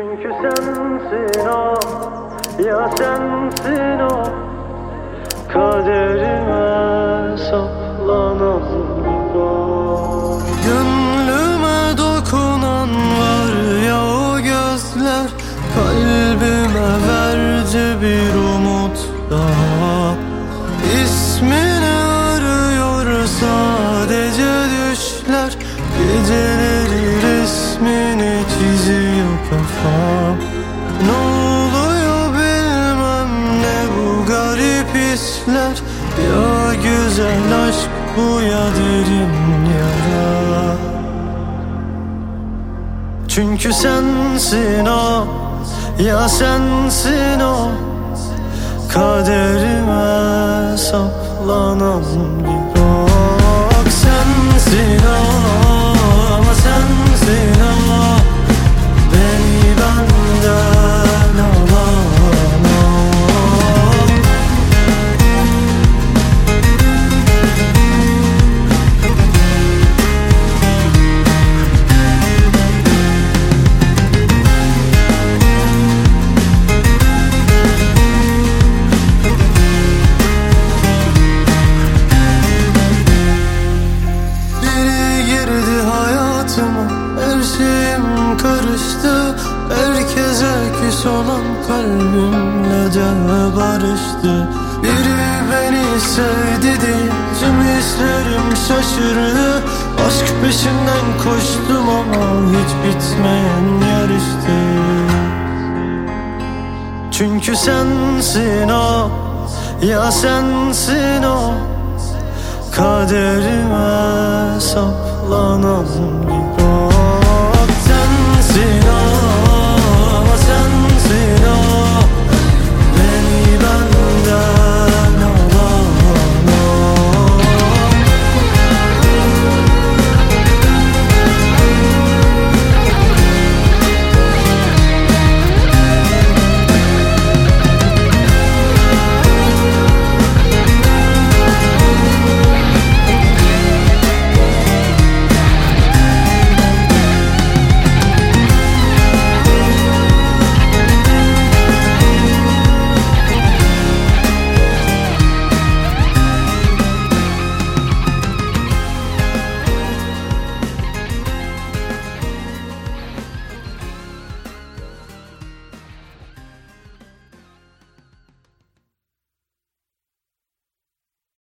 Çünkü sensin o Ya sensin o. Kaderime saplanan bağ Gönlüme dokunan var ya o gözler Kalbime verdi bir umut daha İsmini arıyor sadece düşler çiziyor kafam Ne oluyor bilmem ne bu garip hisler. Ya güzel aşk bu ya derin yara. Çünkü sensin o Ya sensin o. Kaderime saplanan bir ok Sensin o karıştı. Herkese küs olan kalbimle de barıştı. Biri beni sevdi diye Tüm hislerim şaşırdı. Aşk peşinden koştum ama Hiç bitmeyen yarıştı. Çünkü sensin o Ya sensin o. Kaderime saplanan